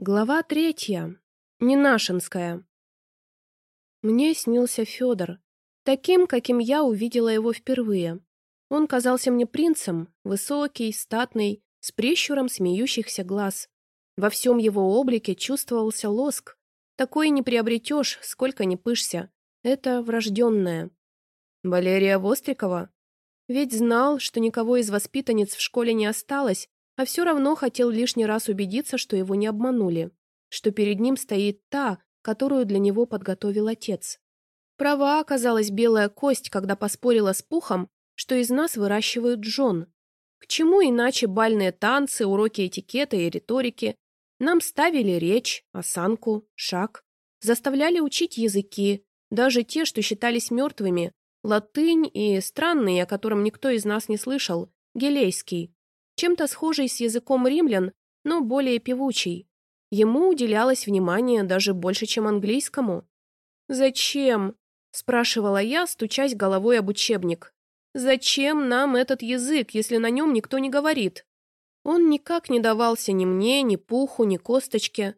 Глава третья. Ненашинская. Мне снился Федор, таким, каким я увидела его впервые. Он казался мне принцем, высокий, статный, с прищуром смеющихся глаз. Во всем его облике чувствовался лоск. Такой не приобретешь, сколько ни пышься. Это врожденное. Валерия Вострикова? Ведь знал, что никого из воспитанниц в школе не осталось, а все равно хотел лишний раз убедиться, что его не обманули, что перед ним стоит та, которую для него подготовил отец. Права оказалась белая кость, когда поспорила с Пухом, что из нас выращивают Джон. К чему иначе бальные танцы, уроки этикета и риторики? Нам ставили речь, осанку, шаг, заставляли учить языки, даже те, что считались мертвыми, латынь и странный, о котором никто из нас не слышал, гелейский чем-то схожий с языком римлян, но более певучий. Ему уделялось внимание даже больше, чем английскому. «Зачем?» – спрашивала я, стучась головой об учебник. «Зачем нам этот язык, если на нем никто не говорит?» Он никак не давался ни мне, ни пуху, ни косточке.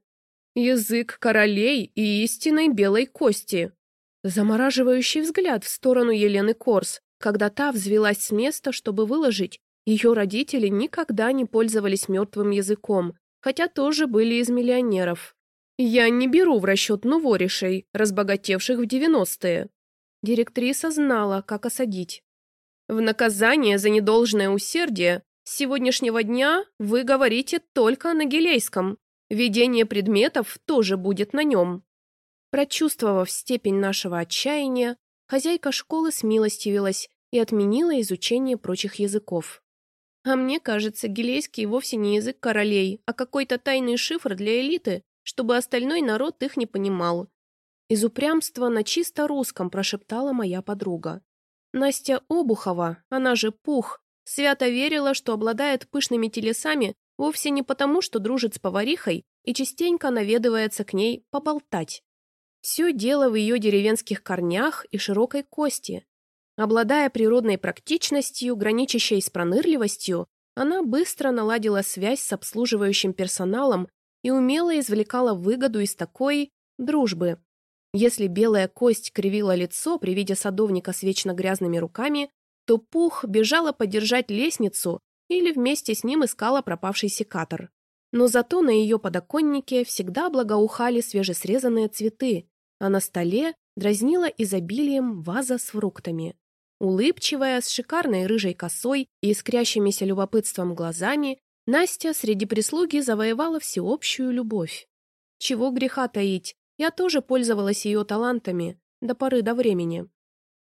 Язык королей и истинной белой кости. Замораживающий взгляд в сторону Елены Корс, когда та взвелась с места, чтобы выложить ее родители никогда не пользовались мертвым языком, хотя тоже были из миллионеров. Я не беру в расчет нуворишей, разбогатевших в 90-е. Директриса знала, как осадить. В наказание за недолжное усердие с сегодняшнего дня вы говорите только на гелейском. Ведение предметов тоже будет на нем. Прочувствовав степень нашего отчаяния, хозяйка школы смилостивилась и отменила изучение прочих языков. А мне кажется, гилейский вовсе не язык королей, а какой-то тайный шифр для элиты, чтобы остальной народ их не понимал. Из упрямства на чисто русском прошептала моя подруга. Настя Обухова, она же Пух, свято верила, что обладает пышными телесами вовсе не потому, что дружит с поварихой и частенько наведывается к ней поболтать. Все дело в ее деревенских корнях и широкой кости, Обладая природной практичностью, граничащей с пронырливостью, она быстро наладила связь с обслуживающим персоналом и умело извлекала выгоду из такой дружбы. Если белая кость кривила лицо при виде садовника с вечно грязными руками, то Пух бежала поддержать лестницу или вместе с ним искала пропавший секатор. Но зато на ее подоконнике всегда благоухали свежесрезанные цветы, а на столе дразнила изобилием ваза с фруктами. Улыбчивая, с шикарной рыжей косой и искрящимися любопытством глазами, Настя среди прислуги завоевала всеобщую любовь. Чего греха таить, я тоже пользовалась ее талантами до поры до времени.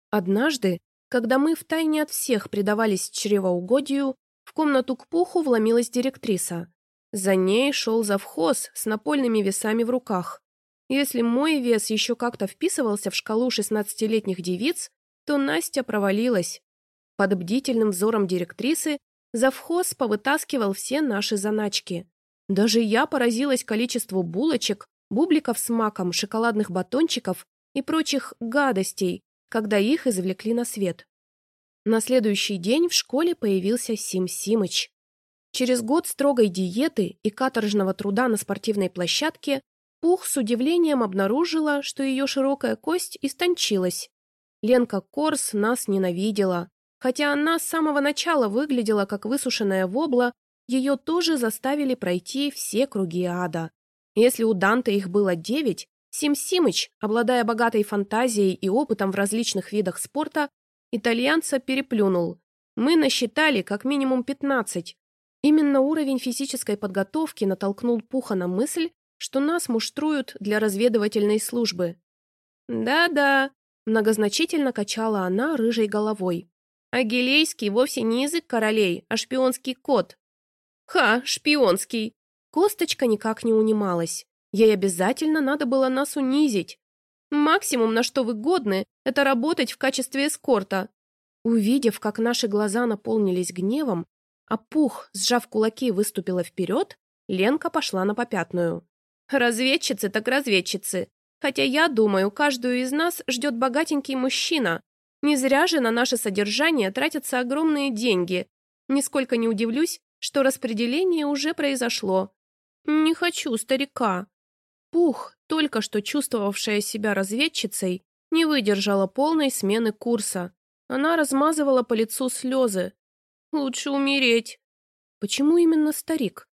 Однажды, когда мы втайне от всех предавались чревоугодию, в комнату к пуху вломилась директриса. За ней шел завхоз с напольными весами в руках. Если мой вес еще как-то вписывался в шкалу шестнадцатилетних девиц, то Настя провалилась. Под бдительным взором директрисы завхоз повытаскивал все наши заначки. Даже я поразилась количеству булочек, бубликов с маком, шоколадных батончиков и прочих гадостей, когда их извлекли на свет. На следующий день в школе появился Сим Симыч. Через год строгой диеты и каторжного труда на спортивной площадке Пух с удивлением обнаружила, что ее широкая кость истончилась. Ленка Корс нас ненавидела. Хотя она с самого начала выглядела как высушенная вобла, ее тоже заставили пройти все круги ада. Если у Данте их было девять, Сим Симыч, обладая богатой фантазией и опытом в различных видах спорта, итальянца переплюнул. Мы насчитали как минимум пятнадцать. Именно уровень физической подготовки натолкнул Пуха на мысль, что нас муштруют для разведывательной службы. Да-да, Многозначительно качала она рыжей головой. Агилейский вовсе не язык королей, а шпионский код. Ха, шпионский. Косточка никак не унималась. Ей обязательно надо было нас унизить. Максимум, на что вы годны, это работать в качестве эскорта. Увидев, как наши глаза наполнились гневом, а пух, сжав кулаки, выступила вперед, Ленка пошла на попятную. Разведчицы так разведчицы. Хотя я думаю, каждую из нас ждет богатенький мужчина. Не зря же на наше содержание тратятся огромные деньги. Нисколько не удивлюсь, что распределение уже произошло. Не хочу старика. Пух, только что чувствовавшая себя разведчицей, не выдержала полной смены курса. Она размазывала по лицу слезы. Лучше умереть. Почему именно старик?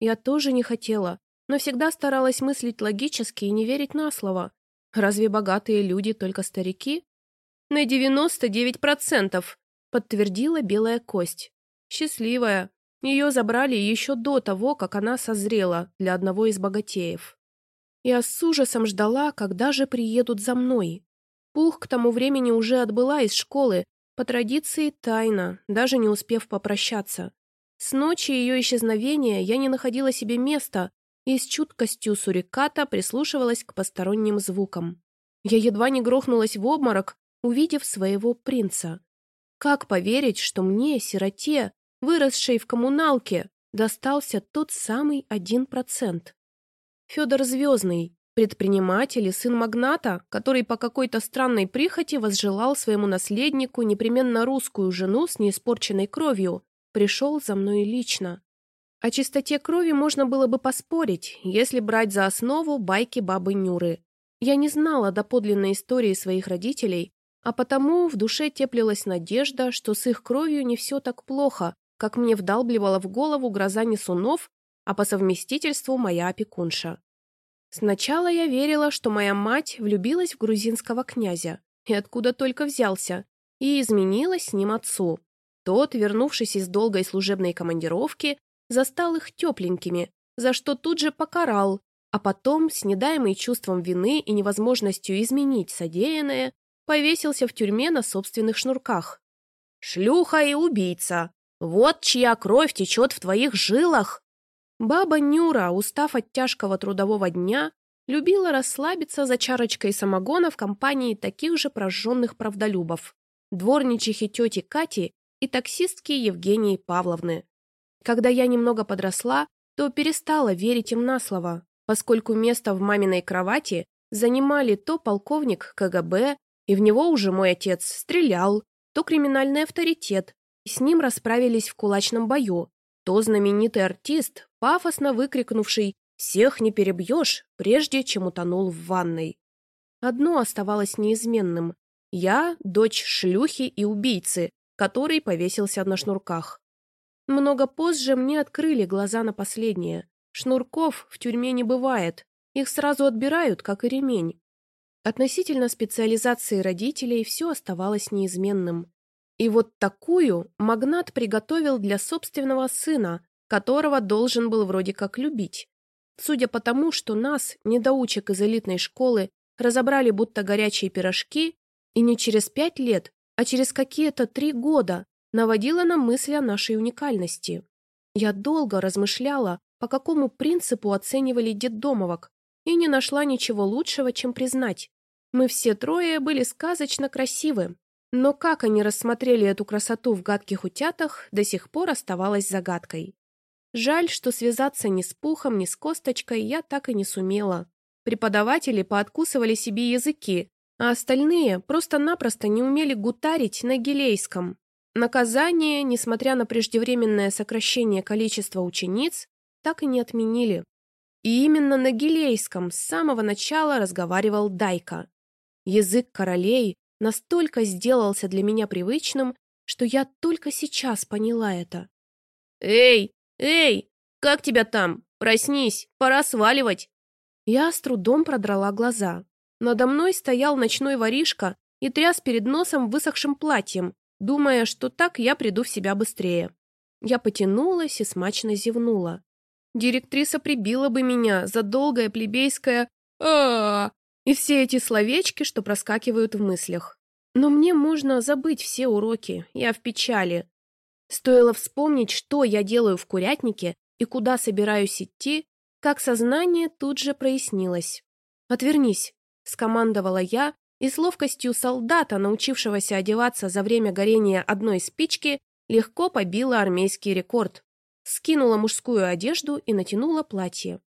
Я тоже не хотела, но всегда старалась мыслить логически и не верить на слово. Разве богатые люди только старики? На 99%, подтвердила белая кость. Счастливая. Ее забрали еще до того, как она созрела для одного из богатеев. Я с ужасом ждала, когда же приедут за мной. Пух к тому времени уже отбыла из школы, по традиции тайно, даже не успев попрощаться. С ночи ее исчезновения я не находила себе места и с чуткостью суриката прислушивалась к посторонним звукам. Я едва не грохнулась в обморок, увидев своего принца. Как поверить, что мне, сироте, выросшей в коммуналке, достался тот самый один процент? Федор Звездный, предприниматель и сын магната, который по какой-то странной прихоти возжелал своему наследнику непременно русскую жену с неиспорченной кровью, пришел за мной лично. О чистоте крови можно было бы поспорить, если брать за основу байки бабы Нюры. Я не знала доподлинной истории своих родителей, а потому в душе теплилась надежда, что с их кровью не все так плохо, как мне вдалбливала в голову гроза Несунов, а по совместительству моя опекунша. Сначала я верила, что моя мать влюбилась в грузинского князя, и откуда только взялся, и изменилась с ним отцу. Тот, вернувшись из долгой служебной командировки, застал их тепленькими, за что тут же покарал, а потом, с недаемой чувством вины и невозможностью изменить содеянное, повесился в тюрьме на собственных шнурках. «Шлюха и убийца! Вот чья кровь течет в твоих жилах!» Баба Нюра, устав от тяжкого трудового дня, любила расслабиться за чарочкой самогона в компании таких же прожженных правдолюбов, дворничихи тети Кати и таксистки Евгении Павловны. Когда я немного подросла, то перестала верить им на слово, поскольку место в маминой кровати занимали то полковник КГБ, и в него уже мой отец стрелял, то криминальный авторитет, и с ним расправились в кулачном бою, то знаменитый артист, пафосно выкрикнувший «Всех не перебьешь», прежде чем утонул в ванной. Одно оставалось неизменным. Я – дочь шлюхи и убийцы, который повесился на шнурках. Много позже мне открыли глаза на последнее. Шнурков в тюрьме не бывает. Их сразу отбирают, как и ремень. Относительно специализации родителей все оставалось неизменным. И вот такую магнат приготовил для собственного сына, которого должен был вроде как любить. Судя по тому, что нас, недоучек из элитной школы, разобрали будто горячие пирожки, и не через пять лет, а через какие-то три года наводила на мысль о нашей уникальности. Я долго размышляла, по какому принципу оценивали детдомовок, и не нашла ничего лучшего, чем признать. Мы все трое были сказочно красивы, но как они рассмотрели эту красоту в гадких утятах, до сих пор оставалось загадкой. Жаль, что связаться ни с пухом, ни с косточкой я так и не сумела. Преподаватели пооткусывали себе языки, а остальные просто-напросто не умели гутарить на гилейском. Наказание, несмотря на преждевременное сокращение количества учениц, так и не отменили. И именно на Гилейском с самого начала разговаривал Дайка. Язык королей настолько сделался для меня привычным, что я только сейчас поняла это. «Эй, эй, как тебя там? Проснись, пора сваливать!» Я с трудом продрала глаза. Надо мной стоял ночной воришка и тряс перед носом высохшим платьем, думая, что так я приду в себя быстрее. Я потянулась и смачно зевнула. Директриса прибила бы меня за долгое плебейское а, и все эти словечки, что проскакивают в мыслях. Но мне можно забыть все уроки, я в печали. Стоило вспомнить, что я делаю в курятнике и куда собираюсь идти, как сознание тут же прояснилось. «Отвернись», — скомандовала я, и с ловкостью солдата, научившегося одеваться за время горения одной спички, легко побила армейский рекорд. Скинула мужскую одежду и натянула платье.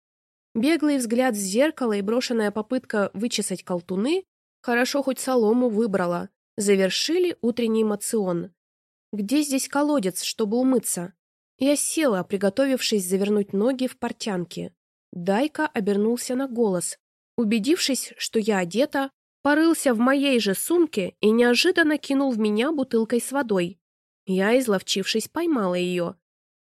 Беглый взгляд в зеркало и брошенная попытка вычесать колтуны, хорошо хоть солому выбрала, завершили утренний мацион. Где здесь колодец, чтобы умыться? Я села, приготовившись завернуть ноги в портянки. Дайка обернулся на голос. Убедившись, что я одета, порылся в моей же сумке и неожиданно кинул в меня бутылкой с водой. Я, изловчившись, поймала ее.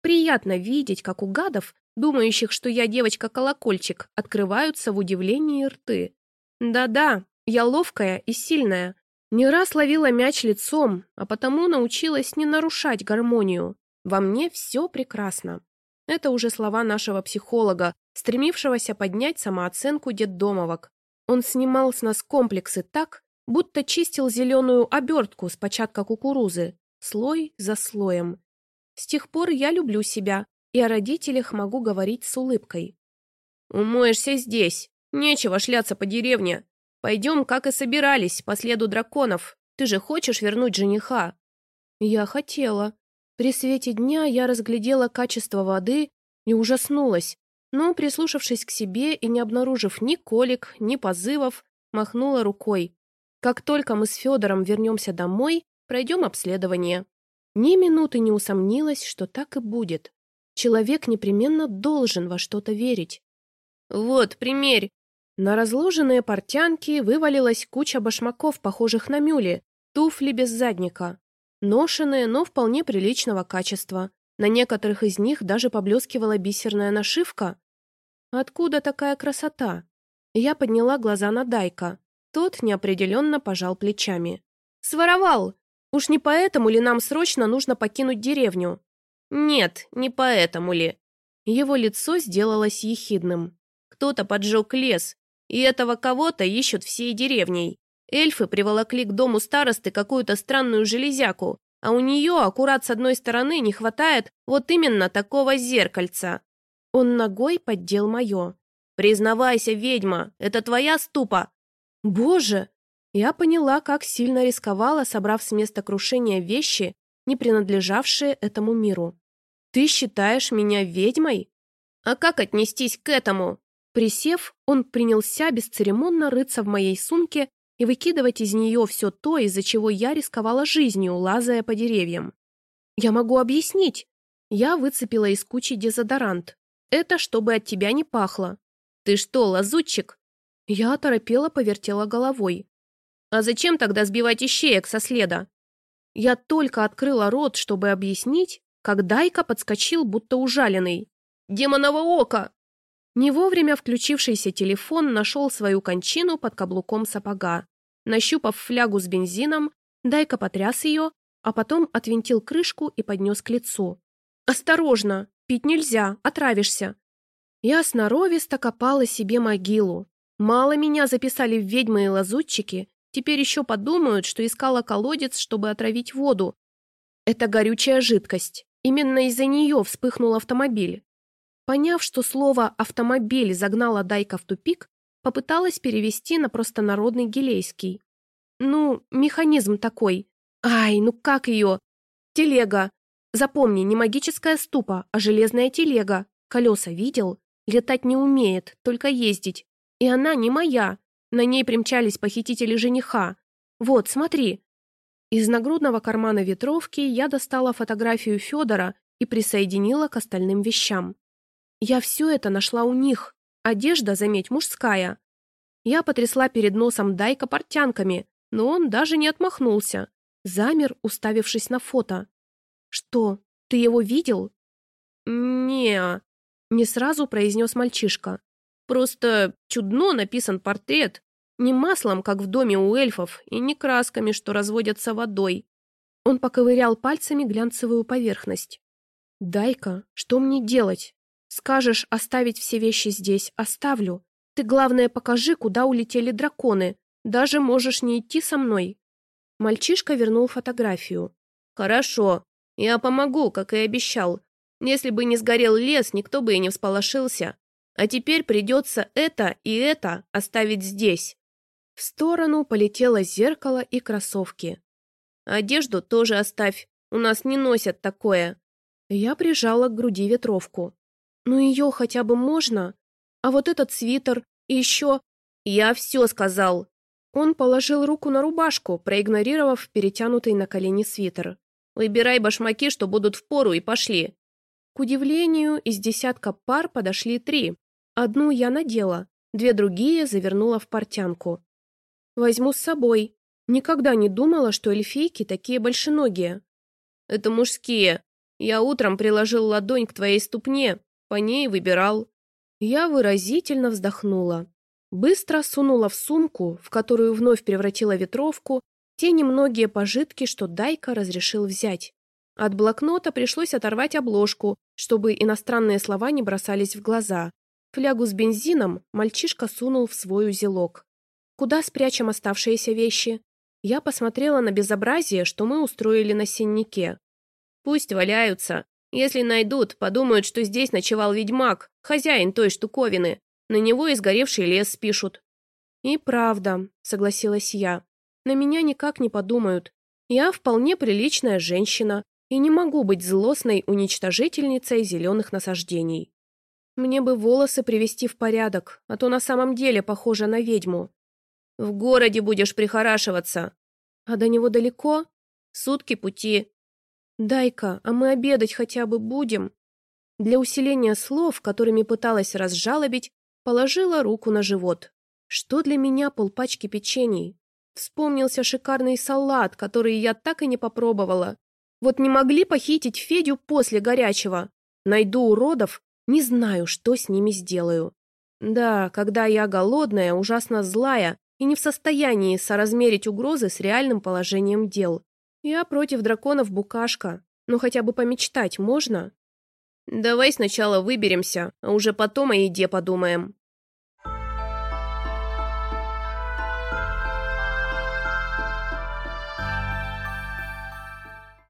Приятно видеть, как у гадов, думающих, что я девочка-колокольчик, открываются в удивлении рты. Да-да, я ловкая и сильная. Не раз ловила мяч лицом, а потому научилась не нарушать гармонию. Во мне все прекрасно. Это уже слова нашего психолога, стремившегося поднять самооценку детдомовок. Он снимал с нас комплексы так, будто чистил зеленую обертку с початка кукурузы, слой за слоем. С тех пор я люблю себя, и о родителях могу говорить с улыбкой. «Умоешься здесь. Нечего шляться по деревне. Пойдем, как и собирались, по следу драконов. Ты же хочешь вернуть жениха?» Я хотела. При свете дня я разглядела качество воды и ужаснулась, но, прислушавшись к себе и не обнаружив ни колик, ни позывов, махнула рукой. Как только мы с Федором вернемся домой, пройдем обследование. Ни минуты не усомнилась, что так и будет. Человек непременно должен во что-то верить. «Вот, примерь!» На разложенные портянки вывалилась куча башмаков, похожих на мюли, туфли без задника. Ношеные, но вполне приличного качества. На некоторых из них даже поблескивала бисерная нашивка. Откуда такая красота? Я подняла глаза на Дайка. Тот неопределенно пожал плечами. «Своровал! Уж не поэтому ли нам срочно нужно покинуть деревню?» «Нет, не поэтому ли». Его лицо сделалось ехидным. «Кто-то поджег лес, и этого кого-то ищут всей деревней. Эльфы приволокли к дому старосты какую-то странную железяку, а у нее аккурат с одной стороны не хватает вот именно такого зеркальца. Он ногой поддел мое. «Признавайся, ведьма, это твоя ступа!» «Боже!» Я поняла, как сильно рисковала, собрав с места крушения вещи, не принадлежавшие этому миру. «Ты считаешь меня ведьмой?» «А как отнестись к этому?» Присев, он принялся бесцеремонно рыться в моей сумке и выкидывать из нее все то, из-за чего я рисковала жизнью, лазая по деревьям. «Я могу объяснить». Я выцепила из кучи дезодорант. «Это чтобы от тебя не пахло». «Ты что, лазутчик?» Я оторопела, повертела головой. «А зачем тогда сбивать ищеек со следа?» Я только открыла рот, чтобы объяснить, как Дайка подскочил, будто ужаленный. «Демоново око!» Не вовремя включившийся телефон нашел свою кончину под каблуком сапога. Нащупав флягу с бензином, Дайка потряс ее, а потом отвинтил крышку и поднес к лицу. «Осторожно! Пить нельзя, отравишься!» Я сноровисто копала себе могилу. Мало меня записали в ведьмы и лазутчики, теперь еще подумают, что искала колодец, чтобы отравить воду. Это горючая жидкость. Именно из-за нее вспыхнул автомобиль. Поняв, что слово «автомобиль» загнало Дайка в тупик, попыталась перевести на простонародный гелейский. Ну, механизм такой. Ай, ну как ее? Телега. Запомни, не магическая ступа, а железная телега. Колеса видел? Летать не умеет, только ездить. И она не моя. На ней примчались похитители жениха. Вот, смотри. Из нагрудного кармана ветровки я достала фотографию Федора и присоединила к остальным вещам. Я все это нашла у них. Одежда, заметь, мужская. Я потрясла перед носом Дайка портянками, но он даже не отмахнулся. Замер, уставившись на фото. «Что, ты его видел?» не не сразу произнес мальчишка. «Просто чудно написан портрет. Не маслом, как в доме у эльфов, и не красками, что разводятся водой». Он поковырял пальцами глянцевую поверхность. «Дай-ка, что мне делать?» Скажешь оставить все вещи здесь, оставлю. Ты, главное, покажи, куда улетели драконы. Даже можешь не идти со мной». Мальчишка вернул фотографию. «Хорошо. Я помогу, как и обещал. Если бы не сгорел лес, никто бы и не всполошился. А теперь придется это и это оставить здесь». В сторону полетело зеркало и кроссовки. «Одежду тоже оставь. У нас не носят такое». Я прижала к груди ветровку. Ну ее хотя бы можно? А вот этот свитер и еще... Я все сказал. Он положил руку на рубашку, проигнорировав перетянутый на колени свитер. Выбирай башмаки, что будут в пору, и пошли. К удивлению, из десятка пар подошли три. Одну я надела, две другие завернула в портянку. Возьму с собой. Никогда не думала, что эльфийки такие большеногие. Это мужские. Я утром приложил ладонь к твоей ступне, по ней выбирал. Я выразительно вздохнула. Быстро сунула в сумку, в которую вновь превратила ветровку, те немногие пожитки, что Дайка разрешил взять. От блокнота пришлось оторвать обложку, чтобы иностранные слова не бросались в глаза. Флягу с бензином мальчишка сунул в свой узелок. Куда спрячем оставшиеся вещи? Я посмотрела на безобразие, что мы устроили на сеннике. Пусть валяются. Если найдут, подумают, что здесь ночевал ведьмак, хозяин той штуковины. На него и сгоревший лес спишут. И правда, согласилась я. На меня никак не подумают. Я вполне приличная женщина и не могу быть злостной уничтожительницей зеленых насаждений. Мне бы волосы привести в порядок, а то на самом деле похожа на ведьму. В городе будешь прихорашиваться. А до него далеко? Сутки пути. Дай-ка, а мы обедать хотя бы будем? Для усиления слов, которыми пыталась разжалобить, положила руку на живот. Что для меня полпачки печений? Вспомнился шикарный салат, который я так и не попробовала. Вот не могли похитить Федю после горячего. Найду уродов не знаю, что с ними сделаю. Да, когда я голодная, ужасно злая и не в состоянии соразмерить угрозы с реальным положением дел. Я против драконов букашка, но хотя бы помечтать можно? Давай сначала выберемся, а уже потом о еде подумаем.